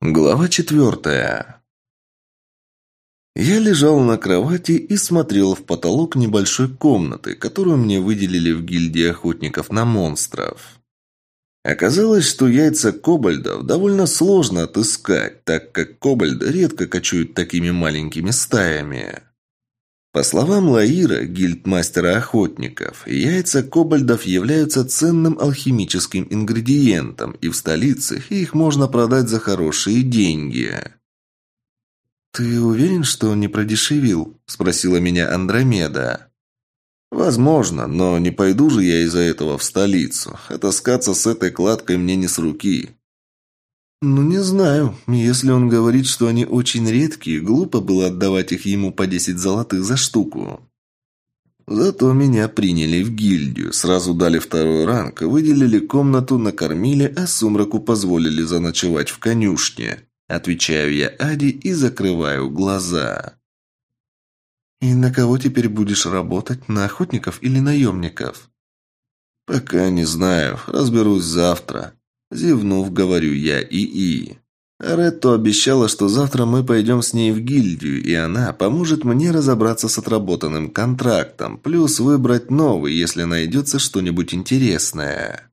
Глава четвертая. Я лежал на кровати и смотрел в потолок небольшой комнаты, которую мне выделили в гильдии охотников на монстров. Оказалось, что яйца кобальдов довольно сложно отыскать, так как кобальды редко кочуют такими маленькими стаями. По словам Лаира, гильдмастера охотников, яйца кобальдов являются ценным алхимическим ингредиентом, и в столице их можно продать за хорошие деньги. «Ты уверен, что он не продешевил?» – спросила меня Андромеда. «Возможно, но не пойду же я из-за этого в столицу. Отаскаться с этой кладкой мне не с руки. «Ну, не знаю. Если он говорит, что они очень редкие, глупо было отдавать их ему по десять золотых за штуку». Зато меня приняли в гильдию, сразу дали второй ранг, выделили комнату, накормили, а сумраку позволили заночевать в конюшне. Отвечаю я Ади и закрываю глаза. «И на кого теперь будешь работать? На охотников или наемников?» «Пока не знаю. Разберусь завтра», Зевнув, говорю я ИИ. Ретто обещала, что завтра мы пойдем с ней в гильдию, и она поможет мне разобраться с отработанным контрактом, плюс выбрать новый, если найдется что-нибудь интересное.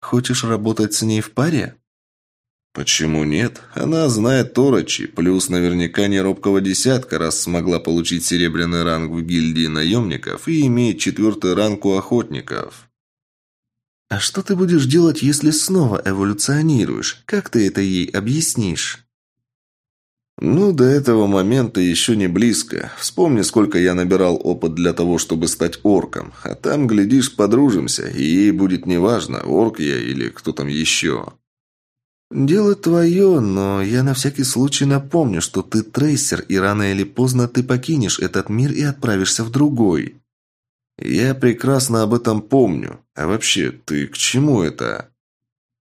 Хочешь работать с ней в паре? Почему нет? Она знает Торочи, плюс наверняка не робкого десятка, раз смогла получить серебряный ранг в гильдии наемников и имеет четвертый ранг у охотников. «А что ты будешь делать, если снова эволюционируешь? Как ты это ей объяснишь?» «Ну, до этого момента еще не близко. Вспомни, сколько я набирал опыт для того, чтобы стать орком. А там, глядишь, подружимся, и ей будет неважно, орк я или кто там еще». «Дело твое, но я на всякий случай напомню, что ты трейсер, и рано или поздно ты покинешь этот мир и отправишься в другой». «Я прекрасно об этом помню. А вообще, ты к чему это?»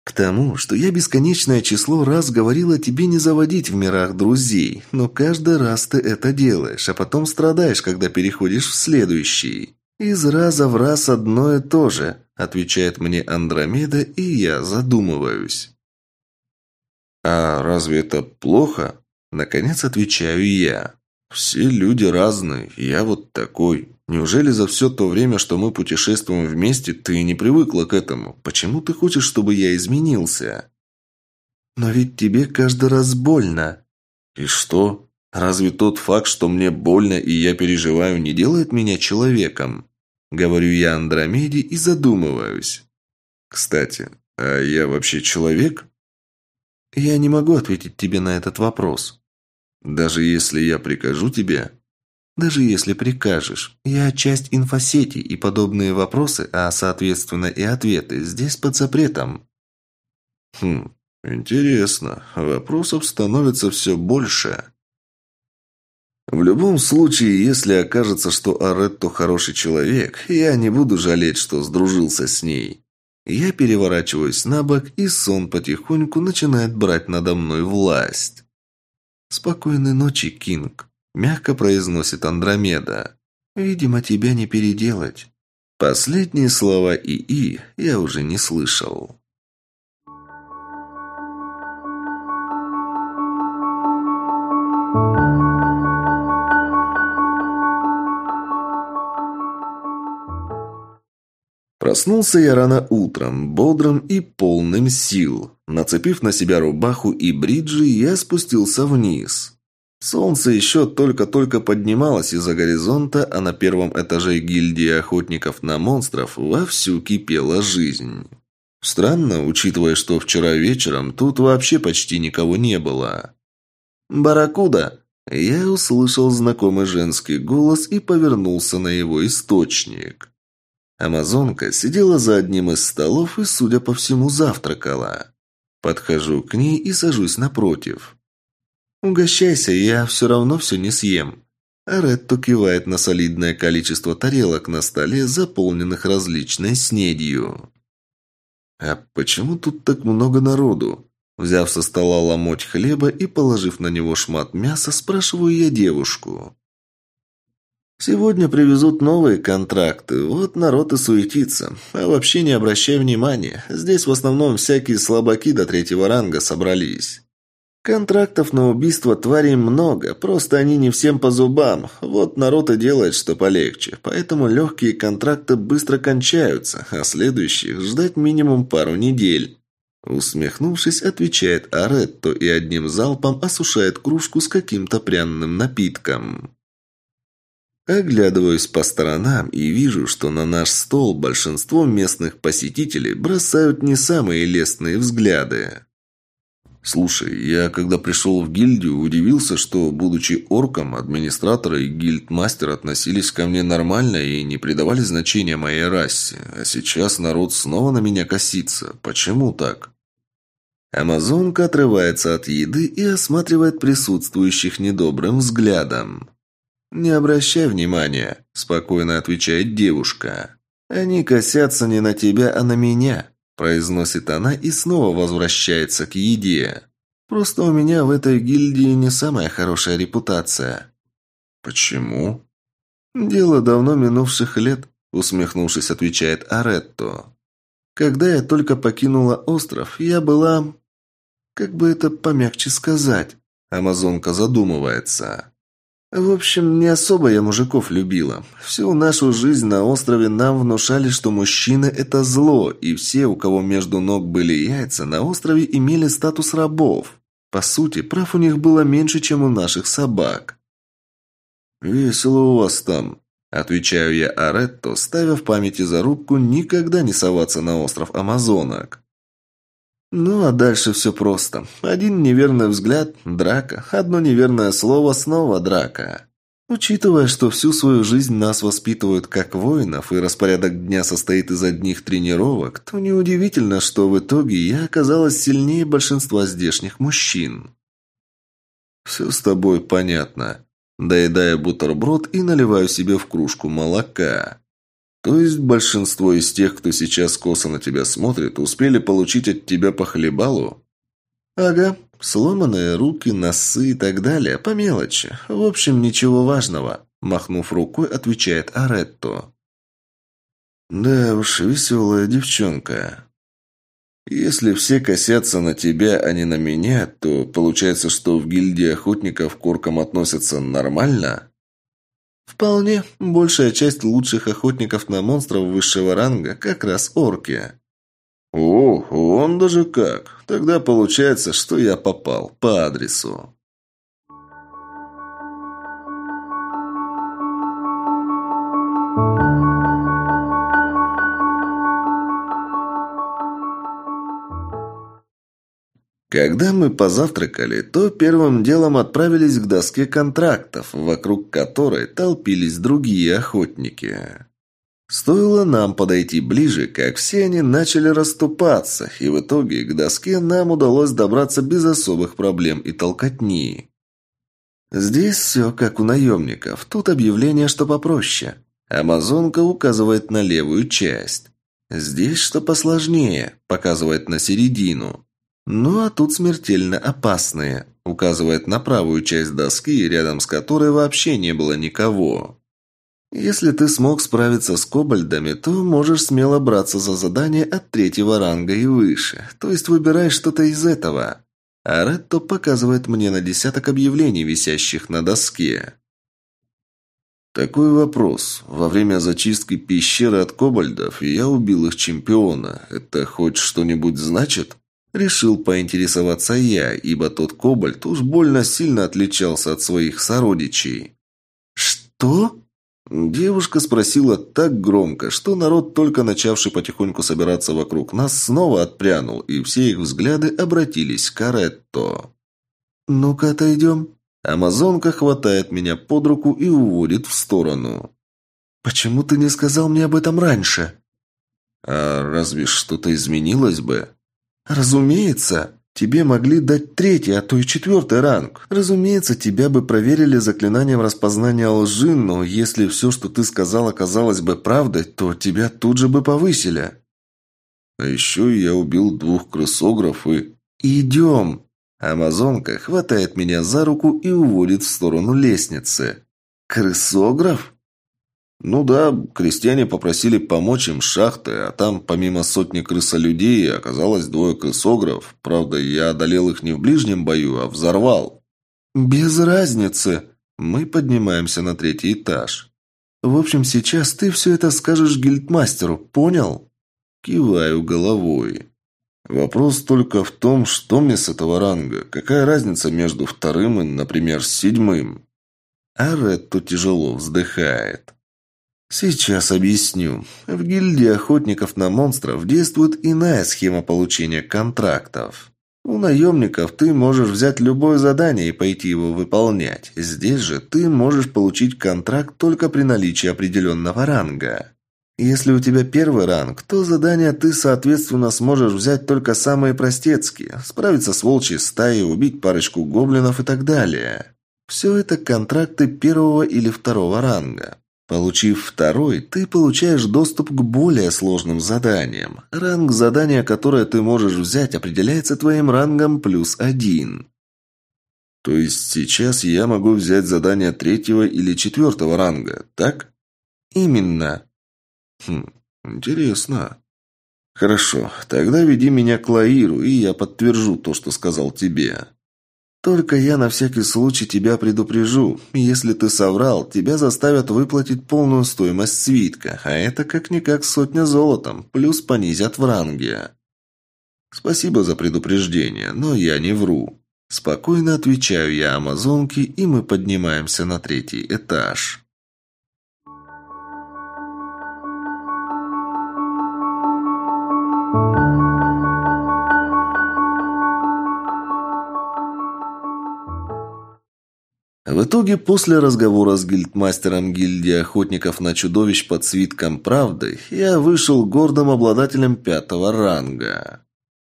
«К тому, что я бесконечное число раз говорила тебе не заводить в мирах друзей, но каждый раз ты это делаешь, а потом страдаешь, когда переходишь в следующий. Из раза в раз одно и то же», – отвечает мне Андромеда, и я задумываюсь. «А разве это плохо?» – наконец отвечаю я. «Все люди разные, я вот такой. Неужели за все то время, что мы путешествуем вместе, ты не привыкла к этому? Почему ты хочешь, чтобы я изменился?» «Но ведь тебе каждый раз больно». «И что? Разве тот факт, что мне больно и я переживаю, не делает меня человеком?» Говорю я Андромеде и задумываюсь. «Кстати, а я вообще человек?» «Я не могу ответить тебе на этот вопрос». «Даже если я прикажу тебе?» Даже если прикажешь. Я часть инфосети, и подобные вопросы, а соответственно и ответы, здесь под запретом. Хм, интересно. Вопросов становится все больше. В любом случае, если окажется, что Аретто хороший человек, я не буду жалеть, что сдружился с ней. Я переворачиваюсь на бок, и сон потихоньку начинает брать надо мной власть. Спокойной ночи, Кинг. Мягко произносит Андромеда. «Видимо, тебя не переделать». Последние слова ИИ я уже не слышал. Проснулся я рано утром, бодрым и полным сил. Нацепив на себя рубаху и бриджи, я спустился вниз. Солнце еще только-только поднималось из-за горизонта, а на первом этаже гильдии охотников на монстров вовсю кипела жизнь. Странно, учитывая, что вчера вечером тут вообще почти никого не было. «Барракуда!» Я услышал знакомый женский голос и повернулся на его источник. Амазонка сидела за одним из столов и, судя по всему, завтракала. Подхожу к ней и сажусь напротив. «Угощайся, я все равно все не съем». Аретто кивает на солидное количество тарелок на столе, заполненных различной снедью. «А почему тут так много народу?» Взяв со стола ломоть хлеба и положив на него шмат мяса, спрашиваю я девушку. «Сегодня привезут новые контракты, вот народ и суетится. А вообще не обращай внимания, здесь в основном всякие слабаки до третьего ранга собрались». Контрактов на убийство тварей много, просто они не всем по зубам. Вот народ и делает, что полегче. Поэтому легкие контракты быстро кончаются, а следующих ждать минимум пару недель. Усмехнувшись, отвечает Аретто и одним залпом осушает кружку с каким-то пряным напитком. Оглядываюсь по сторонам и вижу, что на наш стол большинство местных посетителей бросают не самые лестные взгляды. Слушай, я когда пришел в гильдию, удивился, что, будучи орком, администраторы и гильдмастер относились ко мне нормально и не придавали значения моей расе. А сейчас народ снова на меня косится. Почему так? Амазонка отрывается от еды и осматривает присутствующих недобрым взглядом. «Не обращай внимания», – спокойно отвечает девушка. «Они косятся не на тебя, а на меня произносит она и снова возвращается к еде. Просто у меня в этой гильдии не самая хорошая репутация. Почему? Дело давно минувших лет, усмехнувшись, отвечает Аретто. Когда я только покинула остров, я была... Как бы это помягче сказать? Амазонка задумывается. В общем, не особо я мужиков любила. Всю нашу жизнь на острове нам внушали, что мужчины – это зло, и все, у кого между ног были яйца, на острове имели статус рабов. По сути, прав у них было меньше, чем у наших собак. «Весело у вас там», – отвечаю я Аретто, ставя в памяти зарубку никогда не соваться на остров Амазонок. Ну, а дальше все просто. Один неверный взгляд – драка. Одно неверное слово – снова драка. Учитывая, что всю свою жизнь нас воспитывают как воинов, и распорядок дня состоит из одних тренировок, то неудивительно, что в итоге я оказалась сильнее большинства здешних мужчин. «Все с тобой понятно». Доедая бутерброд и наливаю себе в кружку молока. То есть большинство из тех, кто сейчас косо на тебя смотрит, успели получить от тебя по хлебалу? Ага, сломанные руки, носы и так далее, по мелочи. В общем, ничего важного, махнув рукой, отвечает Аретто. Да уж, веселая девчонка. Если все косятся на тебя, а не на меня, то получается, что в гильдии охотников к оркам относятся нормально? Вполне. Большая часть лучших охотников на монстров высшего ранга как раз орки. О, он даже как. Тогда получается, что я попал по адресу. Когда мы позавтракали, то первым делом отправились к доске контрактов, вокруг которой толпились другие охотники. Стоило нам подойти ближе, как все они начали расступаться, и в итоге к доске нам удалось добраться без особых проблем и толкотни. Здесь все как у наемников, тут объявление, что попроще. Амазонка указывает на левую часть. Здесь что посложнее, показывает на середину. «Ну а тут смертельно опасные», указывает на правую часть доски, рядом с которой вообще не было никого. Если ты смог справиться с кобальдами, то можешь смело браться за задание от третьего ранга и выше, то есть выбирай что-то из этого. А Ретто показывает мне на десяток объявлений, висящих на доске. Такой вопрос. Во время зачистки пещеры от кобальдов я убил их чемпиона. Это хоть что-нибудь значит? Решил поинтересоваться я, ибо тот кобальт уж больно сильно отличался от своих сородичей. «Что?» Девушка спросила так громко, что народ, только начавший потихоньку собираться вокруг нас, снова отпрянул, и все их взгляды обратились к Каретто. «Ну-ка, отойдем». Амазонка хватает меня под руку и уводит в сторону. «Почему ты не сказал мне об этом раньше?» «А разве что-то изменилось бы?» «Разумеется. Тебе могли дать третий, а то и четвертый ранг. Разумеется, тебя бы проверили заклинанием распознания лжи, но если все, что ты сказал, оказалось бы правдой, то тебя тут же бы повысили». «А еще я убил двух крысограф и...» «Идем!» Амазонка хватает меня за руку и уводит в сторону лестницы. «Крысограф?» Ну да, крестьяне попросили помочь им с шахтой, а там помимо сотни крысолюдей оказалось двое крысогров. Правда, я одолел их не в ближнем бою, а взорвал. Без разницы. Мы поднимаемся на третий этаж. В общем, сейчас ты все это скажешь гильдмастеру, понял? Киваю головой. Вопрос только в том, что мне с этого ранга. Какая разница между вторым и, например, седьмым? А Ретто тяжело вздыхает. Сейчас объясню. В гильдии охотников на монстров действует иная схема получения контрактов. У наемников ты можешь взять любое задание и пойти его выполнять. Здесь же ты можешь получить контракт только при наличии определенного ранга. Если у тебя первый ранг, то задания ты, соответственно, сможешь взять только самые простецкие. Справиться с волчьей стаей, убить парочку гоблинов и так далее. Все это контракты первого или второго ранга. Получив второй, ты получаешь доступ к более сложным заданиям. Ранг задания, которое ты можешь взять, определяется твоим рангом плюс один. То есть сейчас я могу взять задание третьего или четвертого ранга, так? Именно. Хм, интересно. Хорошо, тогда веди меня к Лаиру, и я подтвержу то, что сказал тебе. Только я на всякий случай тебя предупрежу. Если ты соврал, тебя заставят выплатить полную стоимость свитка, а это как-никак сотня золотом, плюс понизят в ранге. Спасибо за предупреждение, но я не вру. Спокойно отвечаю я амазонке, и мы поднимаемся на третий этаж. В итоге, после разговора с гильдмастером гильдии охотников на чудовищ под свитком правды, я вышел гордым обладателем пятого ранга.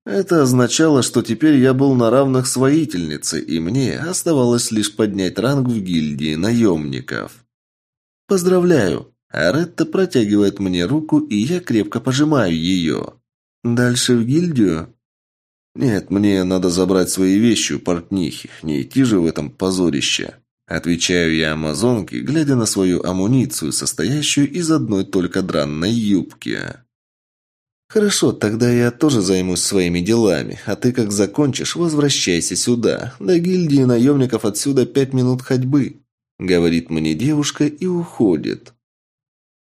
Это означало, что теперь я был на равных с воительницей, и мне оставалось лишь поднять ранг в гильдии наемников. «Поздравляю!» Аретта протягивает мне руку, и я крепко пожимаю ее. «Дальше в гильдию?» «Нет, мне надо забрать свои вещи у портнихи, не идти же в этом позорище». Отвечаю я амазонке, глядя на свою амуницию, состоящую из одной только дранной юбки. «Хорошо, тогда я тоже займусь своими делами, а ты, как закончишь, возвращайся сюда. До гильдии наемников отсюда пять минут ходьбы», — говорит мне девушка и уходит.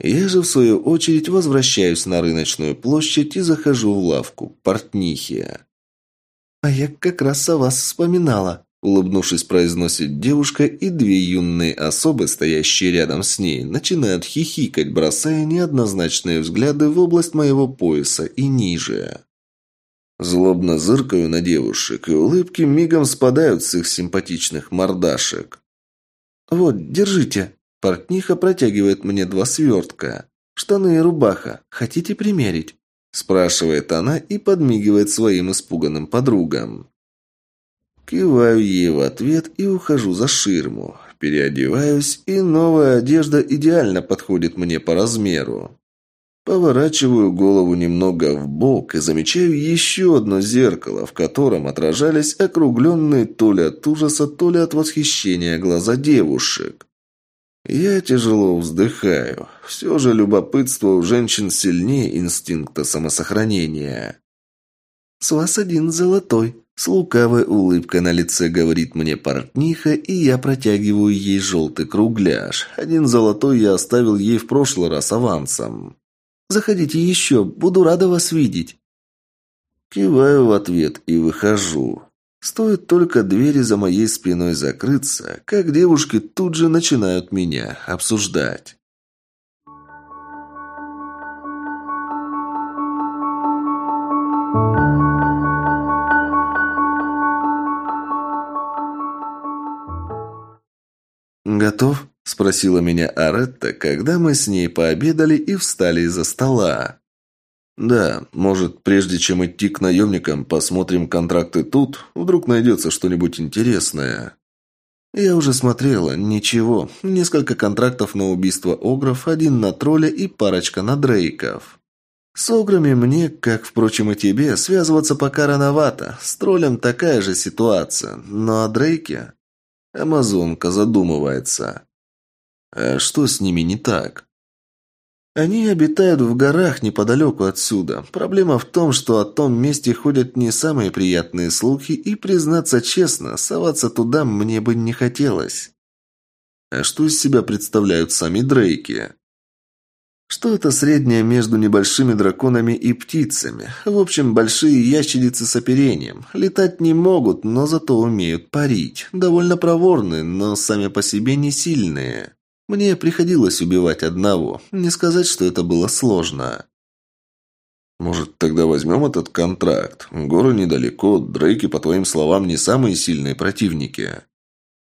Я же, в свою очередь, возвращаюсь на рыночную площадь и захожу в лавку портнихи. «А я как раз о вас вспоминала», Улыбнувшись, произносит девушка, и две юные особы, стоящие рядом с ней, начинают хихикать, бросая неоднозначные взгляды в область моего пояса и ниже. Злобно зыркаю на девушек, и улыбки мигом спадают с их симпатичных мордашек. «Вот, держите». Портниха протягивает мне два свертка. «Штаны и рубаха. Хотите примерить?» Спрашивает она и подмигивает своим испуганным подругам. Киваю ей в ответ и ухожу за ширму. Переодеваюсь, и новая одежда идеально подходит мне по размеру. Поворачиваю голову немного в бок и замечаю еще одно зеркало, в котором отражались округленные то ли от ужаса, то ли от восхищения глаза девушек. Я тяжело вздыхаю. Все же любопытство у женщин сильнее инстинкта самосохранения. «С вас один золотой», с лукавой улыбкой на лице говорит мне портниха, и я протягиваю ей желтый кругляш. Один золотой я оставил ей в прошлый раз авансом. «Заходите еще, буду рада вас видеть». Киваю в ответ и выхожу. Стоит только двери за моей спиной закрыться, как девушки тут же начинают меня обсуждать. «Готов?» – спросила меня Аретта, когда мы с ней пообедали и встали из-за стола. «Да, может, прежде чем идти к наемникам, посмотрим контракты тут? Вдруг найдется что-нибудь интересное?» «Я уже смотрела. Ничего. Несколько контрактов на убийство огров, один на тролля и парочка на дрейков. С ограми мне, как, впрочем, и тебе, связываться пока рановато. С троллем такая же ситуация. Но о дрейке...» Амазонка задумывается. А что с ними не так? Они обитают в горах неподалеку отсюда. Проблема в том, что о том месте ходят не самые приятные слухи, и, признаться честно, соваться туда мне бы не хотелось. А что из себя представляют сами Дрейки? Что это среднее между небольшими драконами и птицами. В общем, большие ящерицы с оперением. Летать не могут, но зато умеют парить. Довольно проворные, но сами по себе не сильные. Мне приходилось убивать одного. Не сказать, что это было сложно. Может, тогда возьмем этот контракт? Горы недалеко, Дрейки, по твоим словам, не самые сильные противники.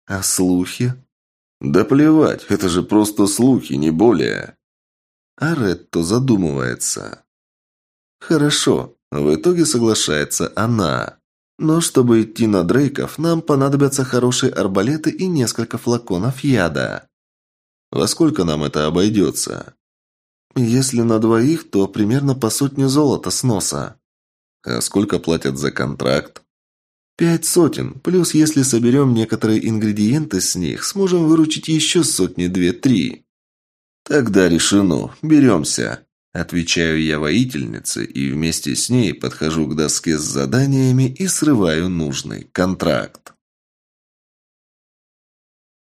А слухи? Да плевать, это же просто слухи, не более. А Ретто задумывается. Хорошо, в итоге соглашается она. Но чтобы идти на Дрейков, нам понадобятся хорошие арбалеты и несколько флаконов яда. Во сколько нам это обойдется? Если на двоих, то примерно по сотне золота с носа. А сколько платят за контракт? Пять сотен, плюс если соберем некоторые ингредиенты с них, сможем выручить еще сотни две-три. «Тогда решено. Беремся», – отвечаю я воительнице и вместе с ней подхожу к доске с заданиями и срываю нужный контракт.